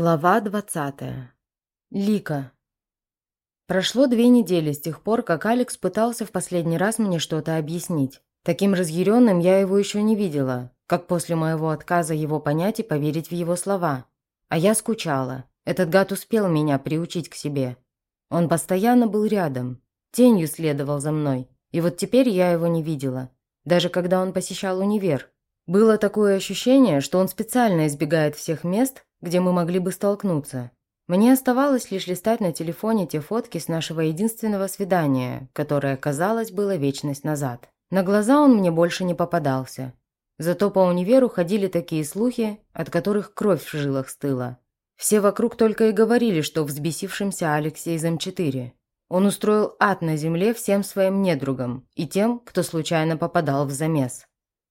Глава двадцатая. Лика. Прошло две недели с тех пор, как Алекс пытался в последний раз мне что-то объяснить. Таким разъяренным я его еще не видела, как после моего отказа его понять и поверить в его слова. А я скучала. Этот гад успел меня приучить к себе. Он постоянно был рядом, тенью следовал за мной. И вот теперь я его не видела. Даже когда он посещал универ. Было такое ощущение, что он специально избегает всех мест, где мы могли бы столкнуться. Мне оставалось лишь листать на телефоне те фотки с нашего единственного свидания, которое, казалось, было вечность назад. На глаза он мне больше не попадался. Зато по универу ходили такие слухи, от которых кровь в жилах стыла. Все вокруг только и говорили, что взбесившимся Алексе из М4. Он устроил ад на земле всем своим недругам и тем, кто случайно попадал в замес.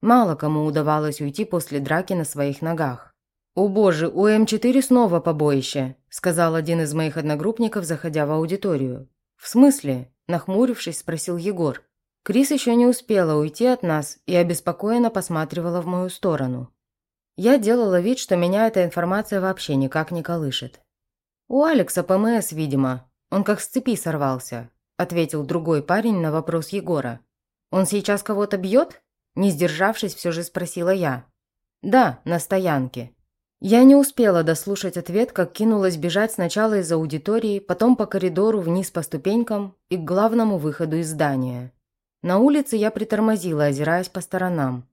Мало кому удавалось уйти после драки на своих ногах. «О боже, у М4 снова побоище», – сказал один из моих одногруппников, заходя в аудиторию. «В смысле?» – нахмурившись, спросил Егор. Крис еще не успела уйти от нас и обеспокоенно посматривала в мою сторону. Я делала вид, что меня эта информация вообще никак не колышет. «У Алекса ПМС, видимо. Он как с цепи сорвался», – ответил другой парень на вопрос Егора. «Он сейчас кого-то бьет?» Не сдержавшись, все же спросила я. «Да, на стоянке», я не успела дослушать ответ, как кинулась бежать сначала из аудитории, потом по коридору вниз по ступенькам и к главному выходу из здания. На улице я притормозила, озираясь по сторонам.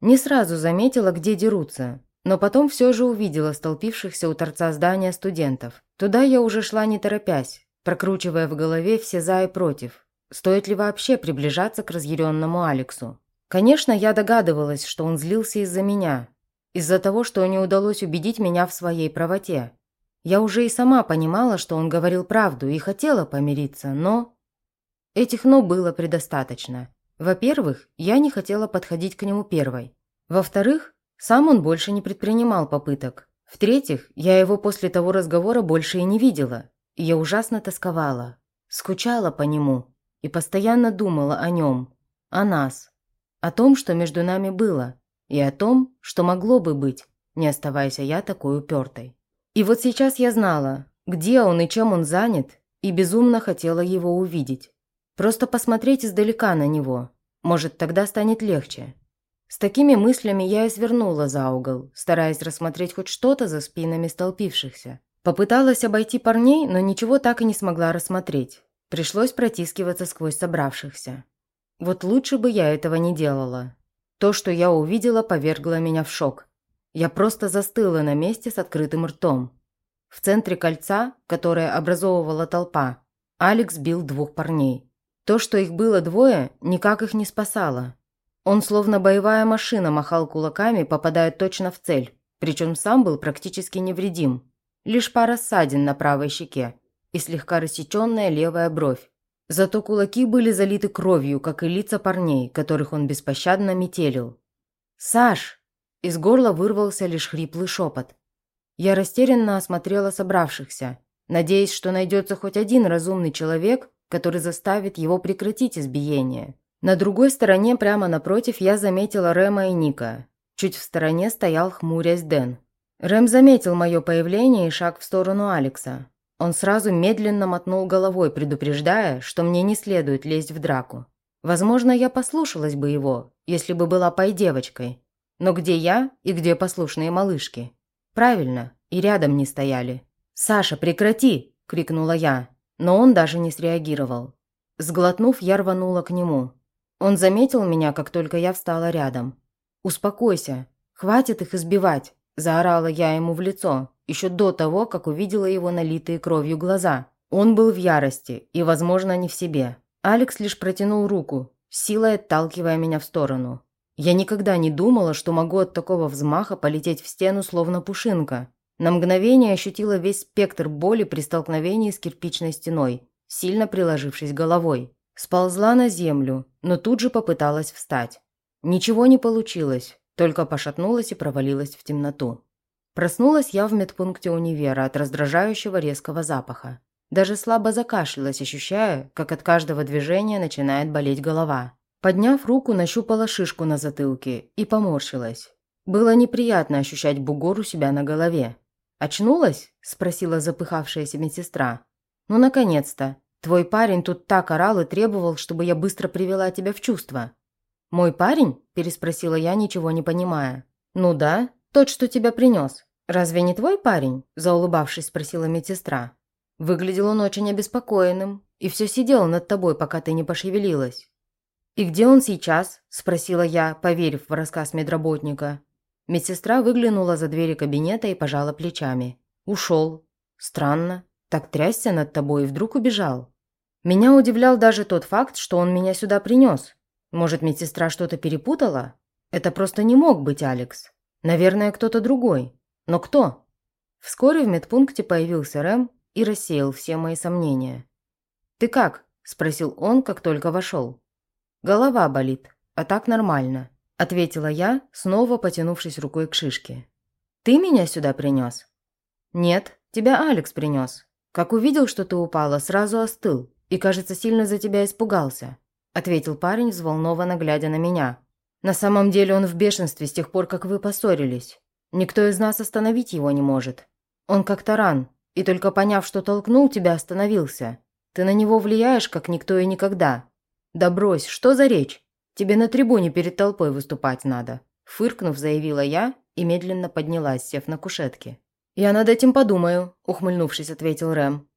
Не сразу заметила, где дерутся, но потом все же увидела столпившихся у торца здания студентов. Туда я уже шла не торопясь, прокручивая в голове все «за» и «против». Стоит ли вообще приближаться к разъяренному Алексу? Конечно, я догадывалась, что он злился из-за меня, из-за того, что не удалось убедить меня в своей правоте. Я уже и сама понимала, что он говорил правду и хотела помириться, но... Этих «но» было предостаточно. Во-первых, я не хотела подходить к нему первой. Во-вторых, сам он больше не предпринимал попыток. В-третьих, я его после того разговора больше и не видела. И я ужасно тосковала. Скучала по нему. И постоянно думала о нем. О нас. О том, что между нами было и о том, что могло бы быть, не оставаясь я такой упертой. И вот сейчас я знала, где он и чем он занят, и безумно хотела его увидеть. Просто посмотреть издалека на него. Может, тогда станет легче. С такими мыслями я и свернула за угол, стараясь рассмотреть хоть что-то за спинами столпившихся. Попыталась обойти парней, но ничего так и не смогла рассмотреть. Пришлось протискиваться сквозь собравшихся. Вот лучше бы я этого не делала. То, что я увидела, повергло меня в шок. Я просто застыла на месте с открытым ртом. В центре кольца, которое образовывала толпа, Алекс бил двух парней. То, что их было двое, никак их не спасало. Он словно боевая машина махал кулаками, попадая точно в цель, причем сам был практически невредим. Лишь пара ссадин на правой щеке и слегка рассеченная левая бровь. Зато кулаки были залиты кровью, как и лица парней, которых он беспощадно метелил. «Саш!» Из горла вырвался лишь хриплый шепот. Я растерянно осмотрела собравшихся, надеясь, что найдется хоть один разумный человек, который заставит его прекратить избиение. На другой стороне, прямо напротив, я заметила Рема и Ника. Чуть в стороне стоял хмурясь Дэн. Рэм заметил мое появление и шаг в сторону Алекса. Он сразу медленно мотнул головой, предупреждая, что мне не следует лезть в драку. Возможно, я послушалась бы его, если бы была пой-девочкой. Но где я и где послушные малышки? Правильно, и рядом не стояли. «Саша, прекрати!» – крикнула я, но он даже не среагировал. Сглотнув, я рванула к нему. Он заметил меня, как только я встала рядом. «Успокойся, хватит их избивать!» – заорала я ему в лицо, еще до того, как увидела его налитые кровью глаза. Он был в ярости и, возможно, не в себе. Алекс лишь протянул руку, силой отталкивая меня в сторону. Я никогда не думала, что могу от такого взмаха полететь в стену, словно пушинка. На мгновение ощутила весь спектр боли при столкновении с кирпичной стеной, сильно приложившись головой. Сползла на землю, но тут же попыталась встать. Ничего не получилось, только пошатнулась и провалилась в темноту. Проснулась я в медпункте универа от раздражающего резкого запаха. Даже слабо закашлялась, ощущая, как от каждого движения начинает болеть голова. Подняв руку, нащупала шишку на затылке и поморщилась. Было неприятно ощущать бугор у себя на голове. «Очнулась?» – спросила запыхавшаяся медсестра. «Ну, наконец-то. Твой парень тут так орал и требовал, чтобы я быстро привела тебя в чувство». «Мой парень?» – переспросила я, ничего не понимая. «Ну да, тот, что тебя принес. Разве не твой парень?» – заулыбавшись, спросила медсестра. Выглядел он очень обеспокоенным и все сидел над тобой, пока ты не пошевелилась. «И где он сейчас?» – спросила я, поверив в рассказ медработника. Медсестра выглянула за двери кабинета и пожала плечами. «Ушел. Странно. Так трясся над тобой и вдруг убежал. Меня удивлял даже тот факт, что он меня сюда принес. Может, медсестра что-то перепутала? Это просто не мог быть Алекс. Наверное, кто-то другой. Но кто? Вскоре в медпункте появился Рэм и рассеял все мои сомнения. «Ты как?» – спросил он, как только вошел. «Голова болит, а так нормально», – ответила я, снова потянувшись рукой к шишке. «Ты меня сюда принес?» «Нет, тебя Алекс принес. Как увидел, что ты упала, сразу остыл и, кажется, сильно за тебя испугался. – ответил парень, взволнованно глядя на меня. «На самом деле он в бешенстве с тех пор, как вы поссорились. Никто из нас остановить его не может. Он как таран, и только поняв, что толкнул тебя, остановился. Ты на него влияешь, как никто и никогда. Да брось, что за речь? Тебе на трибуне перед толпой выступать надо». Фыркнув, заявила я и медленно поднялась, сев на кушетке. «Я над этим подумаю», – ухмыльнувшись, ответил Рэм.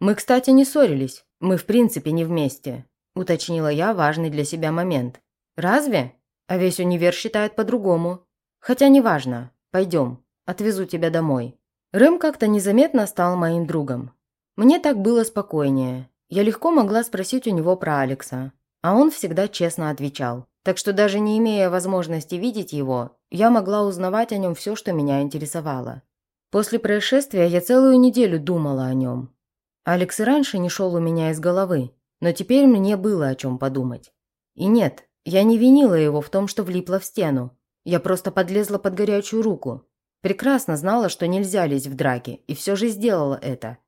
«Мы, кстати, не ссорились. Мы, в принципе, не вместе уточнила я важный для себя момент. «Разве? А весь универ считает по-другому. Хотя неважно. Пойдем, отвезу тебя домой». Рэм как-то незаметно стал моим другом. Мне так было спокойнее. Я легко могла спросить у него про Алекса, а он всегда честно отвечал. Так что даже не имея возможности видеть его, я могла узнавать о нем все, что меня интересовало. После происшествия я целую неделю думала о нем. Алекс и раньше не шел у меня из головы, но теперь мне было о чем подумать. И нет, я не винила его в том, что влипла в стену. Я просто подлезла под горячую руку. Прекрасно знала, что нельзя лезть в драки, и все же сделала это.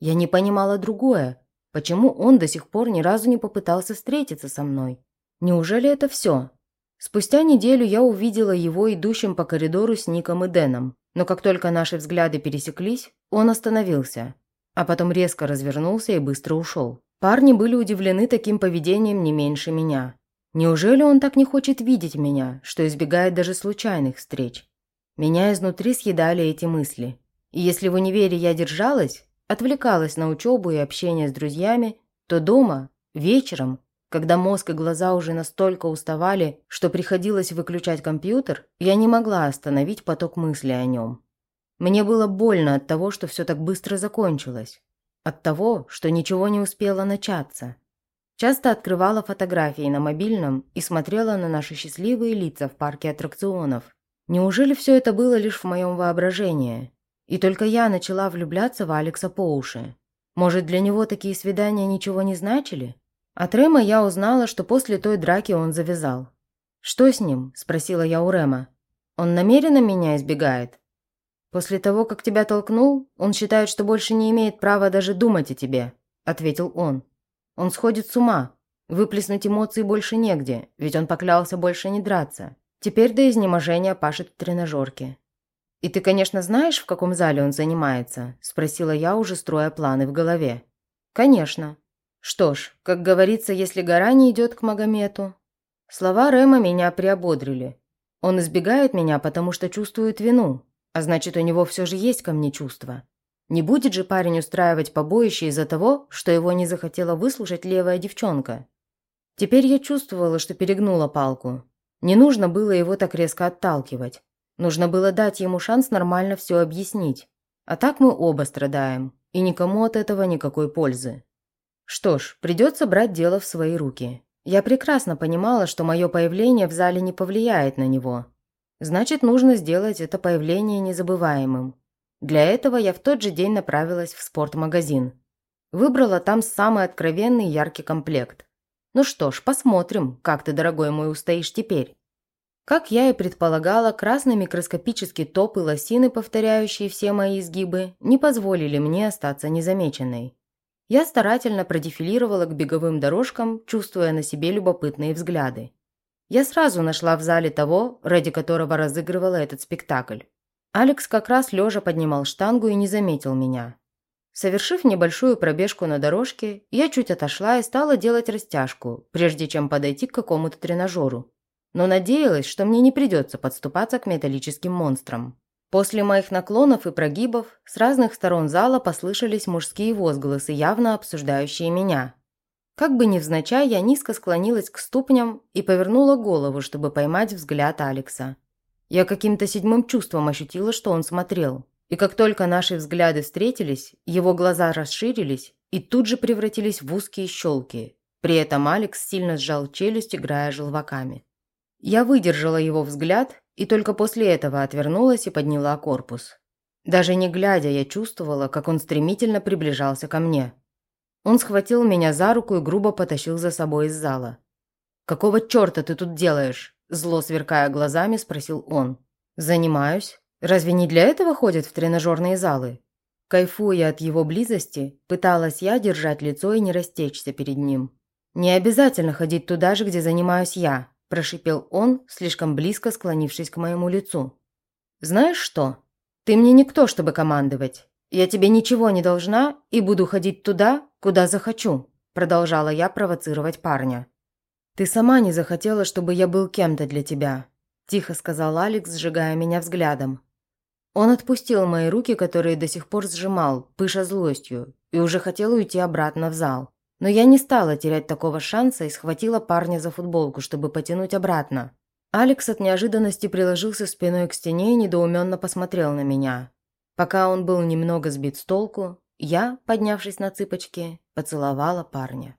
Я не понимала другое. Почему он до сих пор ни разу не попытался встретиться со мной? Неужели это все? Спустя неделю я увидела его идущим по коридору с Ником и Дэном, но как только наши взгляды пересеклись, он остановился, а потом резко развернулся и быстро ушел. Парни были удивлены таким поведением не меньше меня. Неужели он так не хочет видеть меня, что избегает даже случайных встреч? Меня изнутри съедали эти мысли. И если в универе я держалась, отвлекалась на учебу и общение с друзьями, то дома, вечером, когда мозг и глаза уже настолько уставали, что приходилось выключать компьютер, я не могла остановить поток мыслей о нем. Мне было больно от того, что все так быстро закончилось. От того, что ничего не успело начаться. Часто открывала фотографии на мобильном и смотрела на наши счастливые лица в парке аттракционов. Неужели все это было лишь в моем воображении? И только я начала влюбляться в Алекса по уши. Может, для него такие свидания ничего не значили? От Рема я узнала, что после той драки он завязал. «Что с ним?» – спросила я у Рема. «Он намеренно меня избегает?» «После того, как тебя толкнул, он считает, что больше не имеет права даже думать о тебе», – ответил он. «Он сходит с ума. Выплеснуть эмоции больше негде, ведь он поклялся больше не драться. Теперь до изнеможения пашет в тренажерке». «И ты, конечно, знаешь, в каком зале он занимается?» – спросила я, уже строя планы в голове. «Конечно. Что ж, как говорится, если гора не идет к Магомету». Слова Рема меня приободрили. Он избегает меня, потому что чувствует вину, а значит, у него все же есть ко мне чувства. Не будет же парень устраивать побоище из-за того, что его не захотела выслушать левая девчонка. Теперь я чувствовала, что перегнула палку. Не нужно было его так резко отталкивать. Нужно было дать ему шанс нормально все объяснить. А так мы оба страдаем, и никому от этого никакой пользы. Что ж, придется брать дело в свои руки. Я прекрасно понимала, что мое появление в зале не повлияет на него, Значит, нужно сделать это появление незабываемым. Для этого я в тот же день направилась в спортмагазин. Выбрала там самый откровенный яркий комплект. Ну что ж, посмотрим, как ты, дорогой мой, устоишь теперь. Как я и предполагала, красный микроскопический топ и лосины, повторяющие все мои изгибы, не позволили мне остаться незамеченной. Я старательно продефилировала к беговым дорожкам, чувствуя на себе любопытные взгляды. Я сразу нашла в зале того, ради которого разыгрывала этот спектакль. Алекс как раз лежа поднимал штангу и не заметил меня. Совершив небольшую пробежку на дорожке, я чуть отошла и стала делать растяжку, прежде чем подойти к какому-то тренажеру. Но надеялась, что мне не придется подступаться к металлическим монстрам. После моих наклонов и прогибов с разных сторон зала послышались мужские возгласы, явно обсуждающие меня. Как бы невзначай, я низко склонилась к ступням и повернула голову, чтобы поймать взгляд Алекса. Я каким-то седьмым чувством ощутила, что он смотрел. И как только наши взгляды встретились, его глаза расширились и тут же превратились в узкие щелки. При этом Алекс сильно сжал челюсть, играя желваками. Я выдержала его взгляд и только после этого отвернулась и подняла корпус. Даже не глядя, я чувствовала, как он стремительно приближался ко мне. Он схватил меня за руку и грубо потащил за собой из зала. «Какого черта ты тут делаешь?» Зло сверкая глазами, спросил он. «Занимаюсь. Разве не для этого ходят в тренажерные залы?» Кайфуя от его близости, пыталась я держать лицо и не растечься перед ним. «Не обязательно ходить туда же, где занимаюсь я», – прошипел он, слишком близко склонившись к моему лицу. «Знаешь что? Ты мне никто, чтобы командовать. Я тебе ничего не должна и буду ходить туда, куда захочу», – продолжала я провоцировать парня. «Ты сама не захотела, чтобы я был кем-то для тебя», – тихо сказал Алекс, сжигая меня взглядом. Он отпустил мои руки, которые до сих пор сжимал, пыша злостью, и уже хотел уйти обратно в зал. Но я не стала терять такого шанса и схватила парня за футболку, чтобы потянуть обратно. Алекс от неожиданности приложился спиной к стене и недоуменно посмотрел на меня. Пока он был немного сбит с толку, я, поднявшись на цыпочки, поцеловала парня.